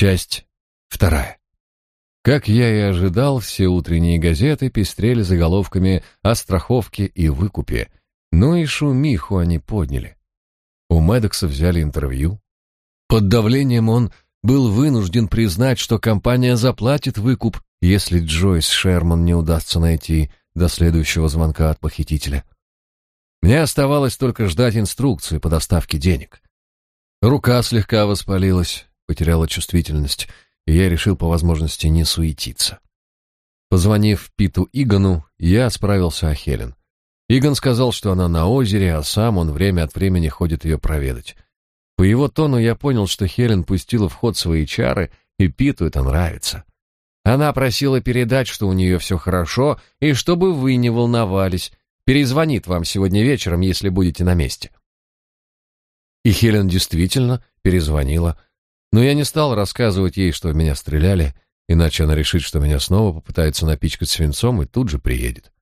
Часть вторая. Как я и ожидал, все утренние газеты пестрели заголовками о страховке и выкупе, но и шумиху они подняли. У Медекса взяли интервью. Под давлением он был вынужден признать, что компания заплатит выкуп, если Джойс Шерман не удастся найти до следующего звонка от похитителя. Мне оставалось только ждать инструкции по доставке денег. Рука слегка воспалилась, потеряла чувствительность, и я решил по возможности не суетиться. Позвонив Питу Игану, я справился о Хелен. Иган сказал, что она на озере, а сам он время от времени ходит ее проведать. По его тону я понял, что Хелен пустила в ход свои чары, и Питу это нравится. Она просила передать, что у нее все хорошо, и чтобы вы не волновались. Перезвонит вам сегодня вечером, если будете на месте. И Хелен действительно перезвонила, но я не стал рассказывать ей, что в меня стреляли, иначе она решит, что меня снова попытается напичкать свинцом и тут же приедет.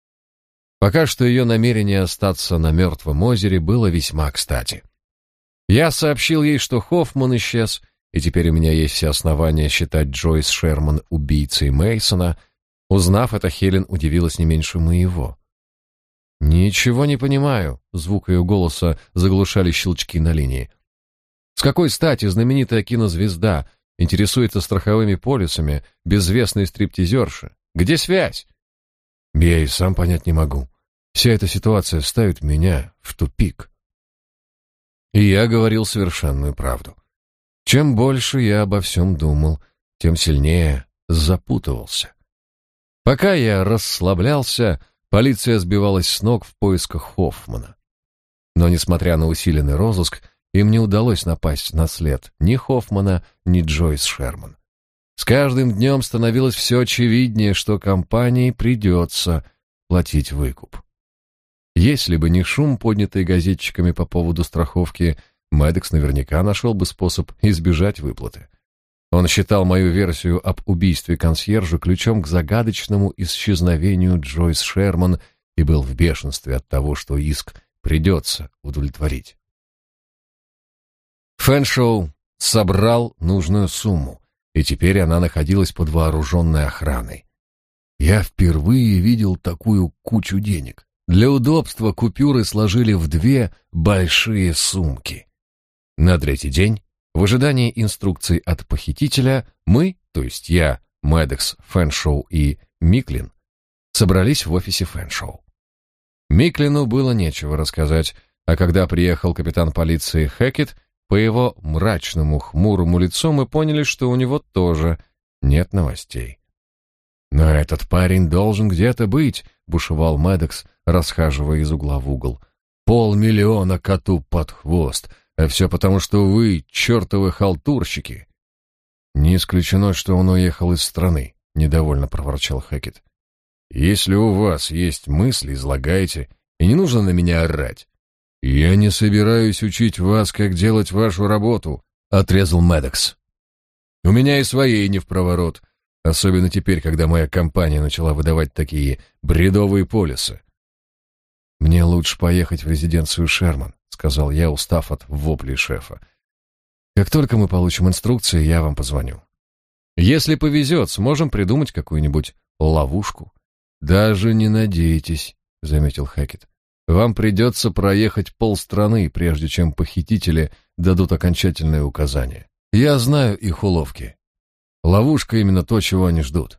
Пока что ее намерение остаться на мертвом озере было весьма кстати. Я сообщил ей, что Хоффман исчез, и теперь у меня есть все основания считать Джойс Шерман убийцей Мейсона. Узнав это, Хелен удивилась не меньше моего. Ничего не понимаю, звук ее голоса заглушали щелчки на линии. С какой стати знаменитая кинозвезда интересуется страховыми полисами безвестной стриптизерши? Где связь? Я и сам понять не могу. Вся эта ситуация ставит меня в тупик. И я говорил совершенную правду. Чем больше я обо всем думал, тем сильнее запутывался. Пока я расслаблялся, полиция сбивалась с ног в поисках Хоффмана. Но, несмотря на усиленный розыск, им не удалось напасть на след ни Хоффмана, ни Джойс Шерман. С каждым днем становилось все очевиднее, что компании придется платить выкуп. Если бы не шум, поднятый газетчиками по поводу страховки, Мэддокс наверняка нашел бы способ избежать выплаты. Он считал мою версию об убийстве консьержа ключом к загадочному исчезновению Джойс Шерман и был в бешенстве от того, что иск придется удовлетворить. Фэншоу собрал нужную сумму, и теперь она находилась под вооруженной охраной. Я впервые видел такую кучу денег. Для удобства купюры сложили в две большие сумки. На третий день, в ожидании инструкций от похитителя, мы, то есть я, Мэддокс, Фэншоу и Миклин, собрались в офисе Фэншоу. Миклину было нечего рассказать, а когда приехал капитан полиции Хэкет, по его мрачному, хмурому лицу мы поняли, что у него тоже нет новостей. «Но этот парень должен где-то быть», — бушевал Мэддокс, расхаживая из угла в угол. «Полмиллиона коту под хвост, а все потому, что вы чертовы халтурщики». «Не исключено, что он уехал из страны», — недовольно проворчал Хэкет. «Если у вас есть мысли, излагайте, и не нужно на меня орать. «Я не собираюсь учить вас, как делать вашу работу», — отрезал Мэддокс. «У меня и своей не в проворот, особенно теперь, когда моя компания начала выдавать такие бредовые полисы». «Мне лучше поехать в резиденцию Шерман», — сказал я, устав от воплей шефа. «Как только мы получим инструкции, я вам позвоню. Если повезет, сможем придумать какую-нибудь ловушку». «Даже не надейтесь», — заметил Хэкет. Вам придется проехать полстраны, прежде чем похитители дадут окончательные указания. Я знаю их уловки. Ловушка именно то, чего они ждут.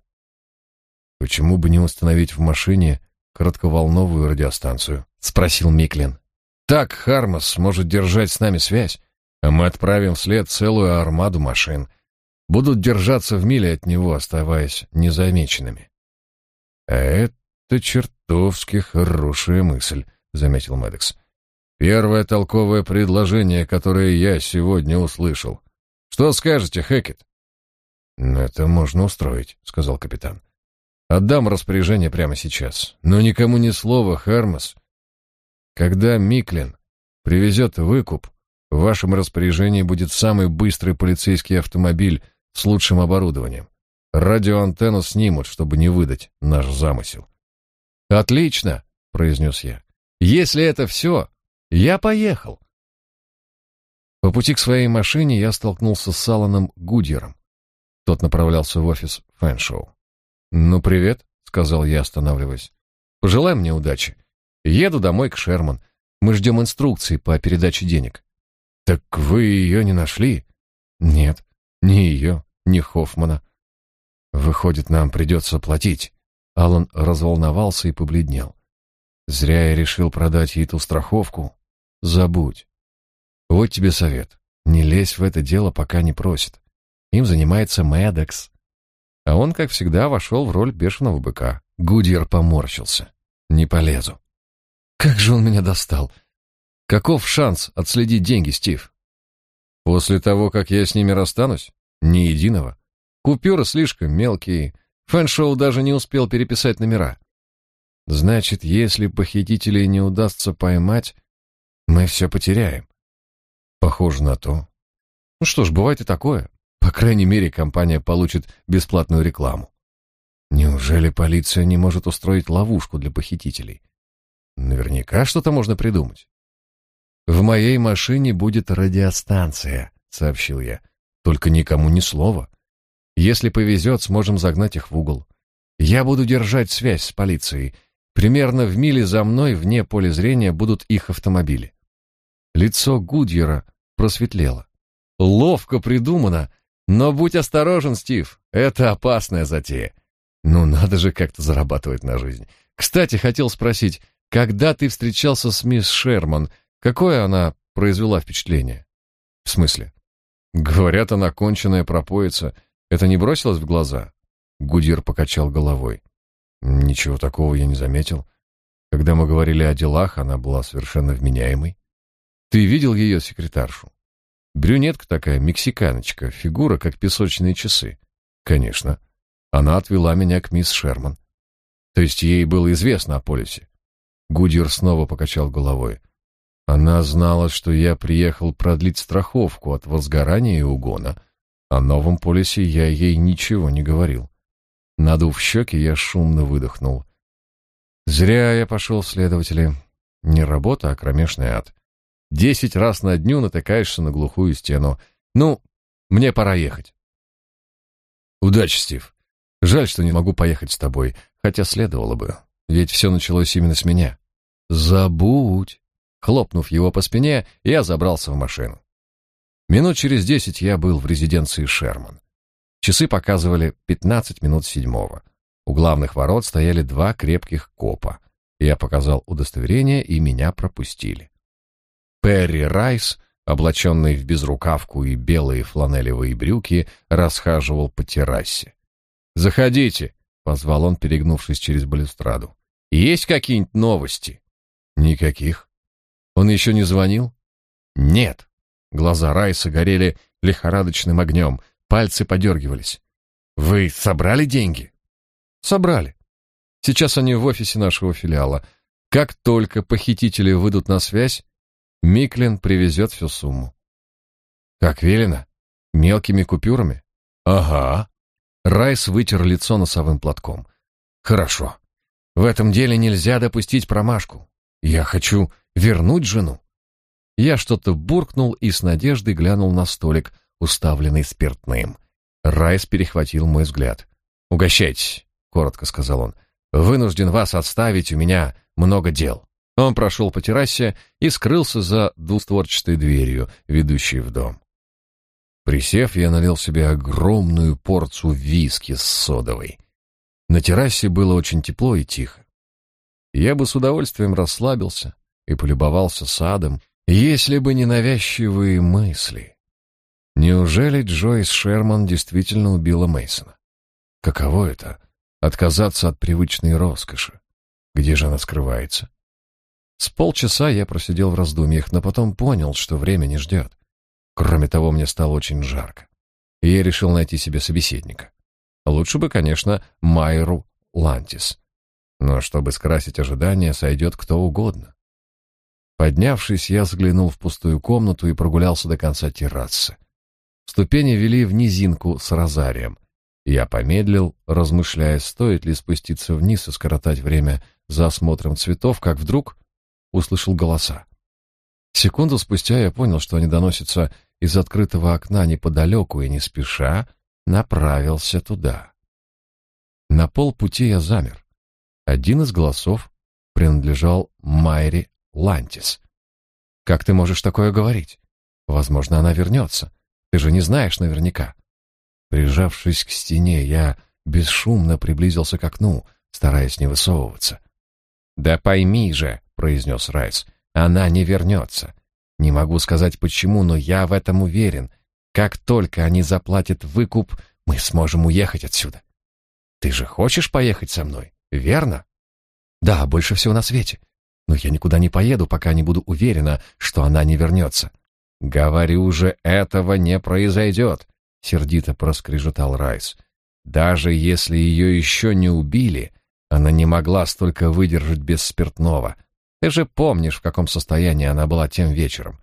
Почему бы не установить в машине коротковолновую радиостанцию? спросил Миклин. Так Хармас может держать с нами связь, а мы отправим вслед целую армаду машин. Будут держаться в миле от него, оставаясь незамеченными. А это чертовски хорошая мысль. — заметил Мэддокс. «Первое толковое предложение, которое я сегодня услышал. Что скажете, Хэкет?» «Это можно устроить», — сказал капитан. «Отдам распоряжение прямо сейчас. Но никому ни слова, Хармас. Когда Миклин привезет выкуп, в вашем распоряжении будет самый быстрый полицейский автомобиль с лучшим оборудованием. Радиоантенну снимут, чтобы не выдать наш замысел». «Отлично», — произнес я. Если это все, я поехал. По пути к своей машине я столкнулся с Аланом Гудьером. Тот направлялся в офис Фэншоу. «Ну, привет», — сказал я, останавливаясь. «Пожелай мне удачи. Еду домой к Шерман. Мы ждем инструкции по передаче денег». «Так вы ее не нашли?» «Нет, ни ее, ни Хоффмана». «Выходит, нам придется платить». Алан разволновался и побледнел. «Зря я решил продать ей ту страховку. Забудь. Вот тебе совет. Не лезь в это дело, пока не просит. Им занимается Медекс. А он, как всегда, вошел в роль бешеного быка. Гудьер поморщился. Не полезу. Как же он меня достал. Каков шанс отследить деньги, Стив? После того, как я с ними расстанусь? Ни единого. Купюры слишком мелкие. Фэншоу даже не успел переписать номера. Значит, если похитителей не удастся поймать, мы все потеряем. Похоже на то. Ну что ж, бывает и такое. По крайней мере, компания получит бесплатную рекламу. Неужели полиция не может устроить ловушку для похитителей? Наверняка что-то можно придумать. В моей машине будет радиостанция, сообщил я. Только никому ни слова. Если повезет, сможем загнать их в угол. Я буду держать связь с полицией. Примерно в миле за мной, вне поля зрения, будут их автомобили. Лицо Гудьера просветлело. Ловко придумано, но будь осторожен, Стив, это опасная затея. Ну, надо же как-то зарабатывать на жизнь. Кстати, хотел спросить, когда ты встречался с мисс Шерман, какое она произвела впечатление? В смысле? Говорят, она конченая пропоица. Это не бросилось в глаза? Гудир покачал головой. Ничего такого я не заметил. Когда мы говорили о делах, она была совершенно вменяемой. Ты видел ее секретаршу? Брюнетка такая, мексиканочка, фигура, как песочные часы. Конечно. Она отвела меня к мисс Шерман. То есть ей было известно о полисе. Гудьер снова покачал головой. Она знала, что я приехал продлить страховку от возгорания и угона. О новом полисе я ей ничего не говорил. Надув щеки, я шумно выдохнул. Зря я пошел в следователи. Не работа, а кромешный ад. Десять раз на дню натыкаешься на глухую стену. Ну, мне пора ехать. Удачи, Стив. Жаль, что не могу поехать с тобой, хотя следовало бы, ведь все началось именно с меня. Забудь. Хлопнув его по спине, я забрался в машину. Минут через десять я был в резиденции Шерман. Часы показывали пятнадцать минут седьмого. У главных ворот стояли два крепких копа. Я показал удостоверение, и меня пропустили. Перри Райс, облаченный в безрукавку и белые фланелевые брюки, расхаживал по террасе. «Заходите», — позвал он, перегнувшись через балюстраду. «Есть какие-нибудь новости?» «Никаких». «Он еще не звонил?» «Нет». Глаза Райса горели лихорадочным огнем, пальцы подергивались. «Вы собрали деньги?» «Собрали. Сейчас они в офисе нашего филиала. Как только похитители выйдут на связь, Миклин привезет всю сумму. Как велено? Мелкими купюрами? Ага. Райс вытер лицо носовым платком. Хорошо. В этом деле нельзя допустить промашку. Я хочу вернуть жену. Я что-то буркнул и с надеждой глянул на столик, уставленный спиртным. Райс перехватил мой взгляд. «Угощайтесь», — коротко сказал он. «Вынужден вас отставить, у меня много дел». Он прошел по террасе и скрылся за двустворчатой дверью, ведущей в дом. Присев, я налил себе огромную порцию виски с содовой. На террасе было очень тепло и тихо. Я бы с удовольствием расслабился и полюбовался садом, если бы не навязчивые мысли. Неужели Джойс Шерман действительно убила Мейсона? Каково это отказаться от привычной роскоши? Где же она скрывается? С полчаса я просидел в раздумьях, но потом понял, что время не ждет. Кроме того, мне стало очень жарко. И я решил найти себе собеседника. Лучше бы, конечно, Майру Лантис. Но чтобы скрасить ожидания, сойдет кто угодно. Поднявшись, я взглянул в пустую комнату и прогулялся до конца террасы. Ступени вели в низинку с розарием. Я помедлил, размышляя, стоит ли спуститься вниз и скоротать время за осмотром цветов, как вдруг услышал голоса. Секунду спустя я понял, что они доносятся из открытого окна неподалеку и не спеша направился туда. На полпути я замер. Один из голосов принадлежал Майре Лантис. «Как ты можешь такое говорить? Возможно, она вернется. Ты же не знаешь наверняка». Прижавшись к стене, я бесшумно приблизился к окну, стараясь не высовываться. «Да пойми же», — произнес Райс, — «она не вернется. Не могу сказать почему, но я в этом уверен. Как только они заплатят выкуп, мы сможем уехать отсюда. Ты же хочешь поехать со мной, верно? Да, больше всего на свете. Но я никуда не поеду, пока не буду уверена, что она не вернется. Говорю же, этого не произойдет, сердито проскрежетал Райс. Даже если ее еще не убили, она не могла столько выдержать без спиртного. Ты же помнишь, в каком состоянии она была тем вечером.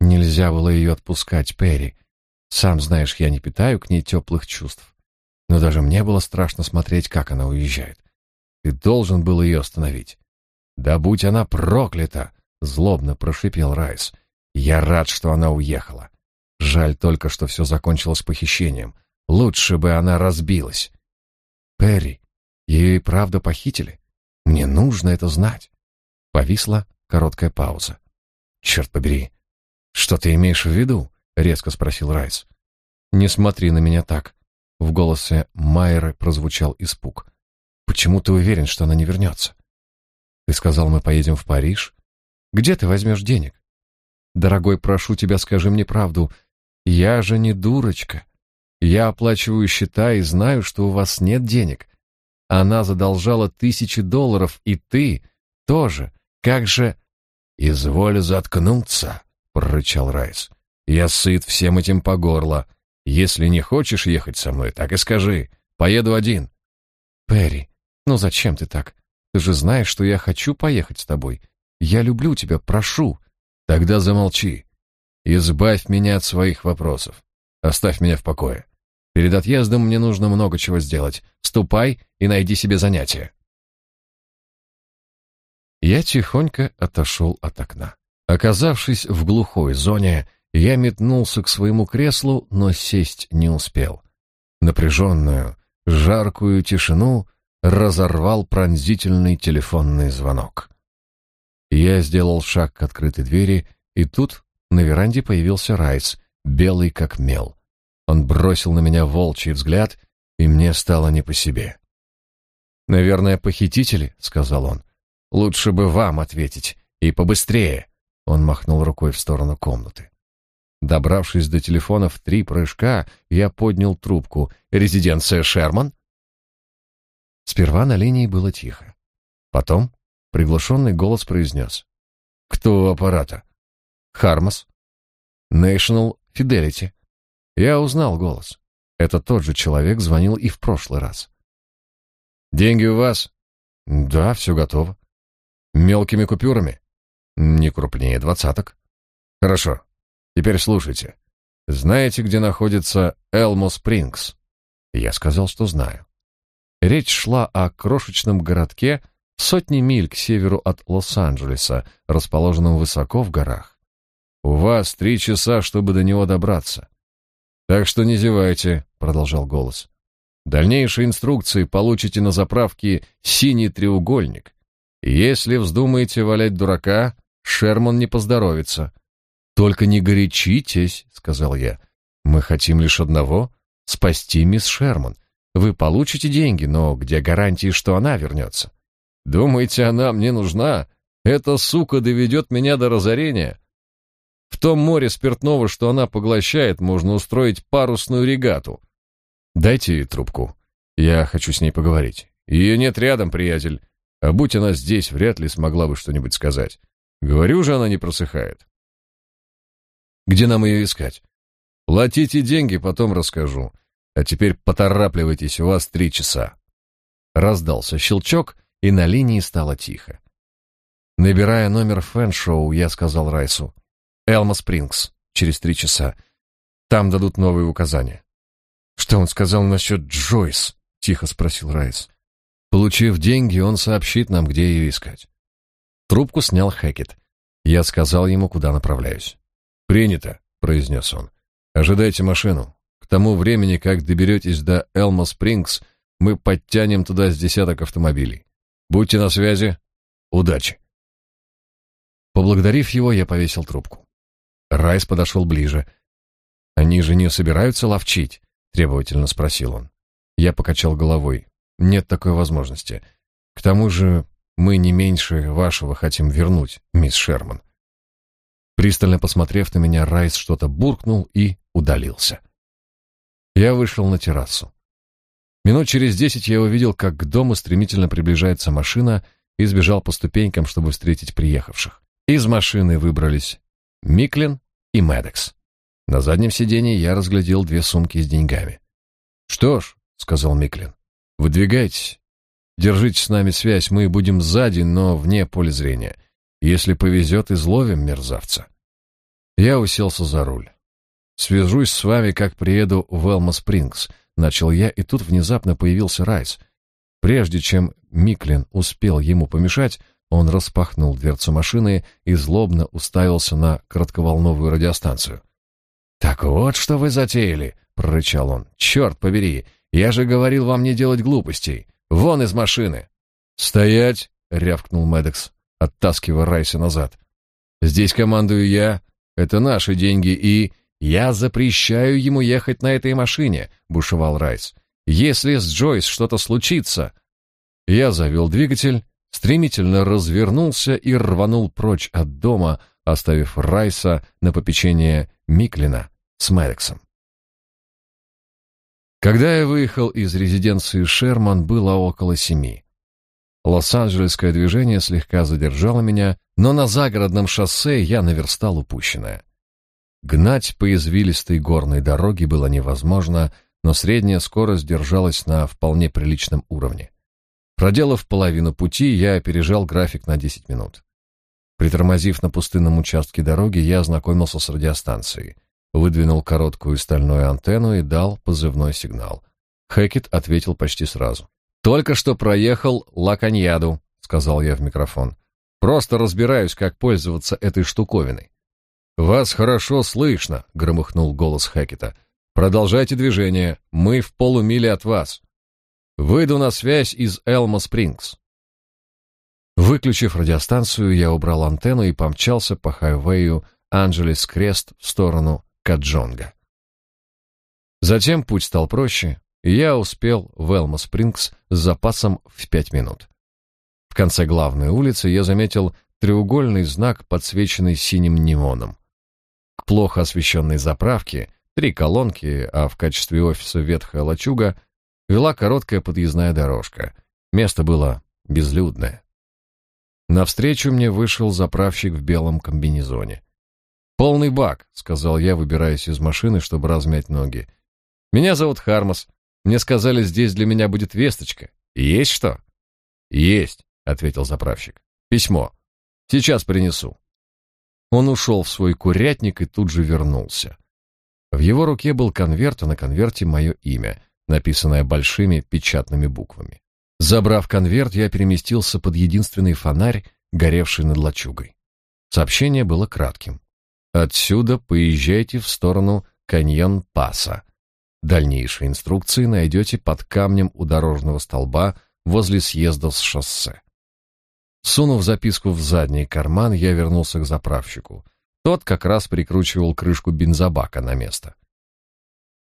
Нельзя было ее отпускать, Перри. Сам знаешь, я не питаю к ней теплых чувств. Но даже мне было страшно смотреть, как она уезжает. Ты должен был ее остановить. Да будь она проклята, злобно прошипел Райс. Я рад, что она уехала. Жаль только, что все закончилось похищением. Лучше бы она разбилась. Перри, ее и правда похитили. Мне нужно это знать. Повисла короткая пауза. «Черт побери! Что ты имеешь в виду?» — резко спросил Райс. «Не смотри на меня так». В голосе Майеры прозвучал испуг. «Почему ты уверен, что она не вернется?» «Ты сказал, мы поедем в Париж? Где ты возьмешь денег?» «Дорогой, прошу тебя, скажи мне правду. Я же не дурочка. Я оплачиваю счета и знаю, что у вас нет денег. Она задолжала тысячи долларов, и ты тоже. Как же...» «Изволь заткнуться», — прорычал Райс. «Я сыт всем этим по горло. Если не хочешь ехать со мной, так и скажи. Поеду один». «Перри, ну зачем ты так? Ты же знаешь, что я хочу поехать с тобой. Я люблю тебя, прошу». «Тогда замолчи. Избавь меня от своих вопросов. Оставь меня в покое. Перед отъездом мне нужно много чего сделать. Ступай и найди себе занятие». Я тихонько отошел от окна. Оказавшись в глухой зоне, я метнулся к своему креслу, но сесть не успел. Напряженную, жаркую тишину разорвал пронзительный телефонный звонок. Я сделал шаг к открытой двери, и тут на веранде появился Райс, белый как мел. Он бросил на меня волчий взгляд, и мне стало не по себе. «Наверное, похитители», — сказал он. Лучше бы вам ответить, и побыстрее. Он махнул рукой в сторону комнаты. Добравшись до телефона в три прыжка, я поднял трубку. Резиденция Шерман? Сперва на линии было тихо. Потом приглушенный голос произнес. Кто у аппарата? Хармас. National Fidelity. Я узнал голос. Это тот же человек звонил и в прошлый раз. Деньги у вас? Да, все готово. Мелкими купюрами? Не крупнее двадцаток. Хорошо. Теперь слушайте. Знаете, где находится Элмо Спрингс? Я сказал, что знаю. Речь шла о крошечном городке сотни миль к северу от Лос-Анджелеса, расположенном высоко в горах. У вас три часа, чтобы до него добраться. Так что не зевайте, продолжал голос. Дальнейшие инструкции получите на заправке «Синий треугольник». Если вздумаете валять дурака, Шерман не поздоровится. Только не горячитесь, сказал я. Мы хотим лишь одного спасти мисс Шерман. Вы получите деньги, но где гарантии, что она вернется? Думаете, она мне нужна? Эта сука доведет меня до разорения. В том море спиртного, что она поглощает, можно устроить парусную регату. Дайте ей трубку. Я хочу с ней поговорить. Ее нет рядом, приятель. А будь она здесь, вряд ли смогла бы что-нибудь сказать. Говорю же, она не просыхает. Где нам ее искать? Платите деньги, потом расскажу. А теперь поторапливайтесь, у вас три часа. Раздался щелчок, и на линии стало тихо. Набирая номер фэн-шоу, я сказал Райсу. «Элма Спрингс, через три часа. Там дадут новые указания». «Что он сказал насчет Джойс?» — тихо спросил Райс. Получив деньги, он сообщит нам, где ее искать. Трубку снял Хэкет. Я сказал ему, куда направляюсь. «Принято», — произнес он. «Ожидайте машину. К тому времени, как доберетесь до Элма Спрингс, мы подтянем туда с десяток автомобилей. Будьте на связи. Удачи. Поблагодарив его, я повесил трубку. Райс подошел ближе. Они же не собираются ловчить, требовательно спросил он. Я покачал головой. Нет такой возможности. К тому же, мы не меньше вашего хотим вернуть, мисс Шерман. Пристально посмотрев на меня, Райс что-то буркнул и удалился. Я вышел на террасу. Минут через десять я увидел, как к дому стремительно приближается машина и сбежал по ступенькам, чтобы встретить приехавших. Из машины выбрались Миклин и Медекс. На заднем сиденье я разглядел две сумки с деньгами. «Что ж», — сказал Миклин, — «выдвигайтесь. Держите с нами связь, мы будем сзади, но вне поля зрения. Если повезет, изловим мерзавца». Я уселся за руль. «Свяжусь с вами, как приеду в Элма-Спрингс», — начал я, и тут внезапно появился Райс. Прежде чем Миклин успел ему помешать, он распахнул дверцу машины и злобно уставился на коротковолновую радиостанцию. «Так вот, что вы затеяли!» — прорычал он. «Черт побери! Я же говорил вам не делать глупостей! Вон из машины!» «Стоять!» — рявкнул Медекс, оттаскивая Райса назад. «Здесь командую я. Это наши деньги, и...» «Я запрещаю ему ехать на этой машине», — бушевал Райс. «Если с Джойс что-то случится...» Я завел двигатель, стремительно развернулся и рванул прочь от дома, оставив Райса на попечение Миклина с Мэддоксом. Когда я выехал из резиденции Шерман, было около семи. Лос-Анджелесское движение слегка задержало меня, но на загородном шоссе я наверстал упущенное. Гнать по извилистой горной дороге было невозможно, но средняя скорость держалась на вполне приличном уровне. Проделав половину пути, я опережал график на 10 минут. Притормозив на пустынном участке дороги, я ознакомился с радиостанцией, выдвинул короткую стальную антенну и дал позывной сигнал. Хэкет ответил почти сразу. «Только что проехал Лаканьяду», — сказал я в микрофон. «Просто разбираюсь, как пользоваться этой штуковиной». «Вас хорошо слышно», — громыхнул голос Хэкета. «Продолжайте движение. Мы в полумиле от вас. Выйду на связь из Элма Спрингс». Выключив радиостанцию, я убрал антенну и помчался по хайвею Анджелес Крест в сторону Каджонга. Затем путь стал проще, и я успел в Элма Спрингс с запасом в пять минут. В конце главной улицы я заметил треугольный знак, подсвеченный синим неоном. Плохо освещенной заправке, три колонки, а в качестве офиса ветхая лачуга, вела короткая подъездная дорожка. Место было безлюдное. Навстречу мне вышел заправщик в белом комбинезоне. «Полный бак», — сказал я, выбираясь из машины, чтобы размять ноги. «Меня зовут Хармос. Мне сказали, здесь для меня будет весточка. Есть что?» «Есть», — ответил заправщик. «Письмо. Сейчас принесу». Он ушел в свой курятник и тут же вернулся. В его руке был конверт, а на конверте мое имя, написанное большими печатными буквами. Забрав конверт, я переместился под единственный фонарь, горевший над лачугой. Сообщение было кратким. Отсюда поезжайте в сторону каньон-паса. Дальнейшие инструкции найдете под камнем у дорожного столба возле съезда с шоссе. Сунув записку в задний карман, я вернулся к заправщику. Тот как раз прикручивал крышку бензобака на место.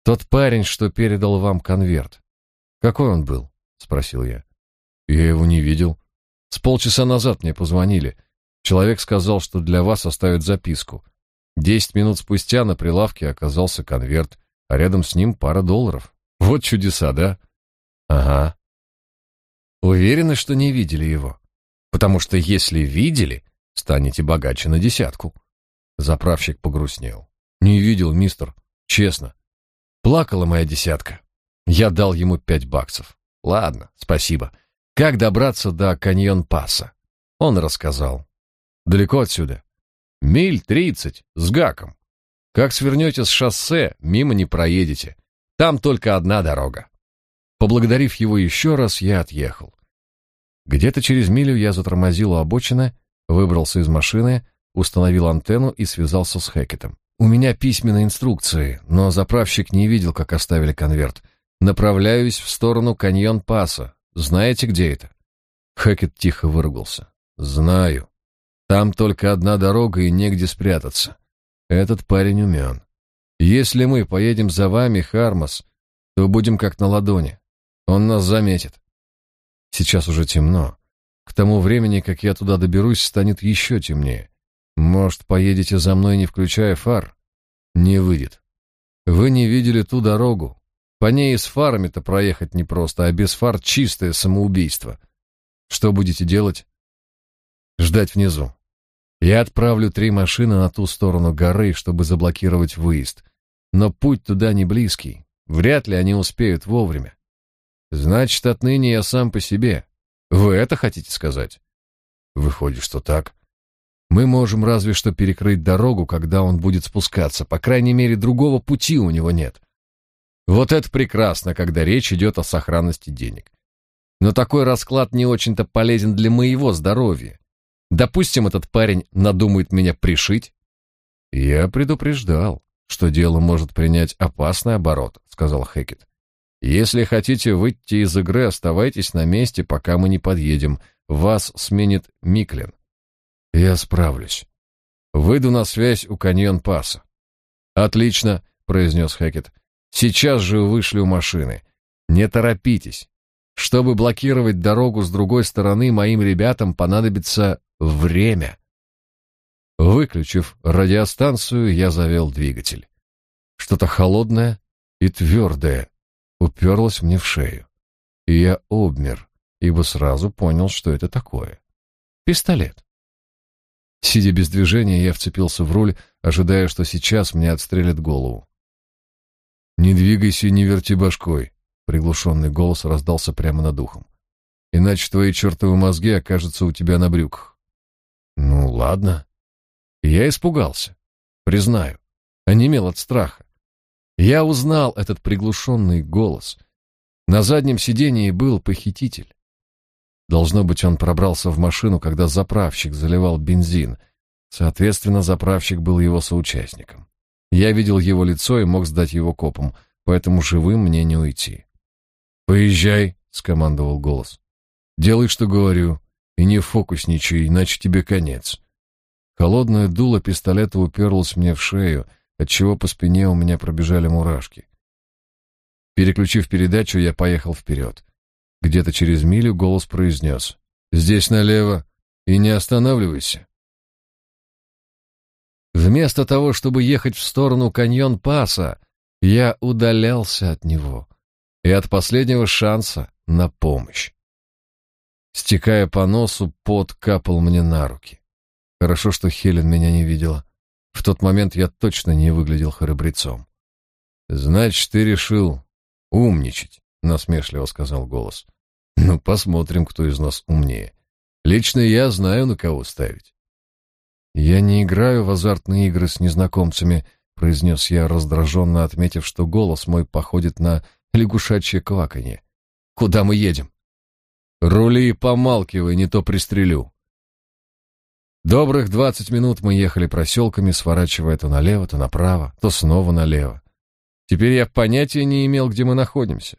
Тот парень, что передал вам конверт. Какой он был? спросил я. Я его не видел. С полчаса назад мне позвонили. Человек сказал, что для вас оставят записку. Десять минут спустя на прилавке оказался конверт, а рядом с ним пара долларов. Вот чудеса, да? Ага. Уверены, что не видели его? Потому что если видели, станете богаче на десятку. Заправщик погрустнел. Не видел, мистер, честно. Плакала моя десятка. Я дал ему пять баксов. Ладно, спасибо. Как добраться до каньон-паса? Он рассказал. Далеко отсюда? Миль тридцать, с гаком. Как свернете с шоссе, мимо не проедете. Там только одна дорога. Поблагодарив его еще раз, я отъехал. Где-то через милю я затормозил у обочины, выбрался из машины, установил антенну и связался с Хэкетом. У меня письменные инструкции, но заправщик не видел, как оставили конверт. Направляюсь в сторону каньон-паса. Знаете, где это? Хэкет тихо выругался. Знаю. Там только одна дорога и негде спрятаться. Этот парень умен. Если мы поедем за вами, Хармас, то будем как на ладони. Он нас заметит. Сейчас уже темно. К тому времени, как я туда доберусь, станет еще темнее. Может, поедете за мной, не включая фар? Не выйдет. Вы не видели ту дорогу. По ней и с фарами-то проехать непросто, а без фар чистое самоубийство. Что будете делать? Ждать внизу. Я отправлю три машины на ту сторону горы, чтобы заблокировать выезд. Но путь туда не близкий. Вряд ли они успеют вовремя. Значит, отныне я сам по себе. Вы это хотите сказать? Выходит, что так. Мы можем разве что перекрыть дорогу, когда он будет спускаться. По крайней мере, другого пути у него нет. Вот это прекрасно, когда речь идет о сохранности денег. Но такой расклад не очень-то полезен для моего здоровья. Допустим, этот парень надумает меня пришить. Я предупреждал, что дело может принять опасный оборот, сказал Хекет. Если хотите выйти из игры, оставайтесь на месте, пока мы не подъедем. Вас сменит Миклин. Я справлюсь. Выйду на связь у каньон-паса. Отлично, произнес Хекет. Сейчас же вышлю машины. Не торопитесь. Чтобы блокировать дорогу с другой стороны, моим ребятам понадобится время. Выключив радиостанцию, я завел двигатель. Что-то холодное и твердое уперлось мне в шею. И я обмер, ибо сразу понял, что это такое. Пистолет. Сидя без движения, я вцепился в руль, ожидая, что сейчас мне отстрелят голову. «Не двигайся и не верти башкой», — приглушенный голос раздался прямо над ухом. «Иначе твои чертовы мозги окажутся у тебя на брюках». «Ну, ладно». Я испугался, признаю, онемел от страха. Я узнал этот приглушенный голос. На заднем сидении был похититель. Должно быть, он пробрался в машину, когда заправщик заливал бензин. Соответственно, заправщик был его соучастником. Я видел его лицо и мог сдать его копам, поэтому живым мне не уйти. «Поезжай», — скомандовал голос. «Делай, что говорю, и не фокусничай, иначе тебе конец». Холодное дуло пистолета уперлось мне в шею, отчего по спине у меня пробежали мурашки. Переключив передачу, я поехал вперед. Где-то через милю голос произнес «Здесь налево, и не останавливайся». Вместо того, чтобы ехать в сторону каньон-паса, я удалялся от него и от последнего шанса на помощь. Стекая по носу, пот капал мне на руки. Хорошо, что Хелен меня не видела. В тот момент я точно не выглядел храбрецом. «Значит, ты решил умничать», — насмешливо сказал голос. «Ну, посмотрим, кто из нас умнее. Лично я знаю, на кого ставить». «Я не играю в азартные игры с незнакомцами», — произнес я, раздраженно отметив, что голос мой походит на лягушачье кваканье. «Куда мы едем?» «Рули и помалкивай, не то пристрелю», Добрых двадцать минут мы ехали проселками, сворачивая то налево, то направо, то снова налево. Теперь я понятия не имел, где мы находимся.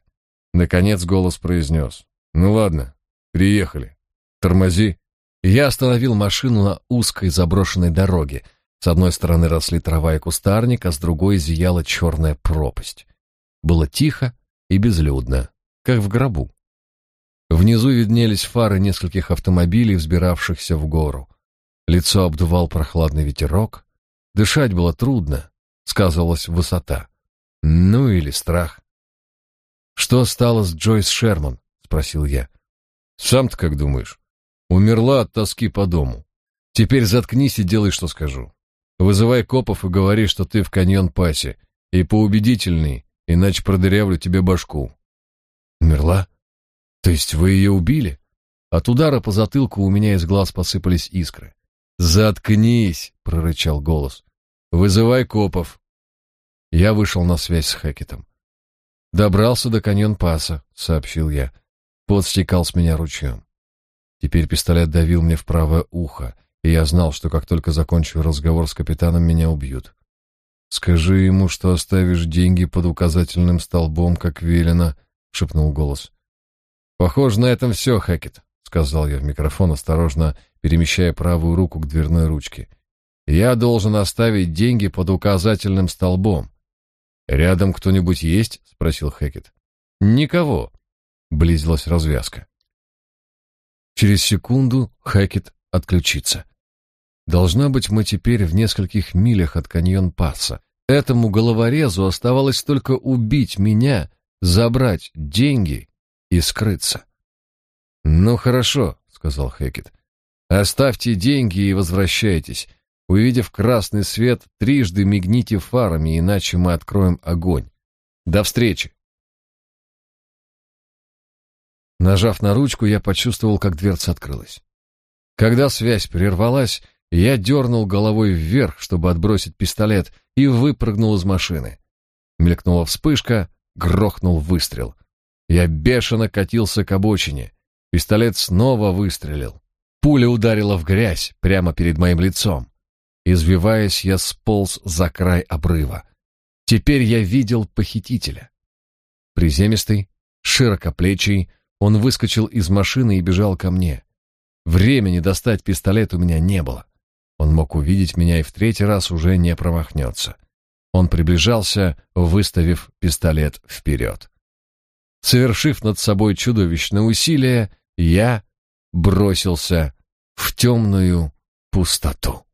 Наконец голос произнес. «Ну ладно, приехали. Тормози». Я остановил машину на узкой заброшенной дороге. С одной стороны росли трава и кустарник, а с другой зияла черная пропасть. Было тихо и безлюдно, как в гробу. Внизу виднелись фары нескольких автомобилей, взбиравшихся в гору. Лицо обдувал прохладный ветерок. Дышать было трудно, сказывалась высота. Ну или страх. «Что стало с Джойс Шерман?» — спросил я. «Сам-то как думаешь? Умерла от тоски по дому. Теперь заткнись и делай, что скажу. Вызывай копов и говори, что ты в каньон-пасе. И поубедительней, иначе продырявлю тебе башку». «Умерла? То есть вы ее убили?» От удара по затылку у меня из глаз посыпались искры. «Заткнись!» — прорычал голос. «Вызывай копов!» Я вышел на связь с Хэкетом. «Добрался до каньон-паса», — сообщил я. Пот стекал с меня ручьем. Теперь пистолет давил мне в правое ухо, и я знал, что как только закончу разговор с капитаном, меня убьют. Скажи ему, что оставишь деньги под указательным столбом, как велено, шепнул голос. Похоже, на этом все, Хэкет, сказал я в микрофон, осторожно перемещая правую руку к дверной ручке. Я должен оставить деньги под указательным столбом. Рядом кто-нибудь есть? спросил Хэкет. Никого. Близилась развязка. Через секунду Хэкет отключится. Должна быть, мы теперь в нескольких милях от каньон-пасса. Этому головорезу оставалось только убить меня, забрать деньги и скрыться. «Ну хорошо», — сказал Хэкет. «Оставьте деньги и возвращайтесь. Увидев красный свет, трижды мигните фарами, иначе мы откроем огонь. До встречи!» Нажав на ручку, я почувствовал, как дверца открылась. Когда связь прервалась, я дернул головой вверх, чтобы отбросить пистолет, и выпрыгнул из машины. Мелькнула вспышка, грохнул выстрел. Я бешено катился к обочине. Пистолет снова выстрелил. Пуля ударила в грязь прямо перед моим лицом. Извиваясь, я сполз за край обрыва. Теперь я видел похитителя. Приземистый, широкоплечий, он выскочил из машины и бежал ко мне. Времени достать пистолет у меня не было. Он мог увидеть меня и в третий раз уже не промахнется. Он приближался, выставив пистолет вперед. Совершив над собой чудовищное усилие, я бросился в темную пустоту.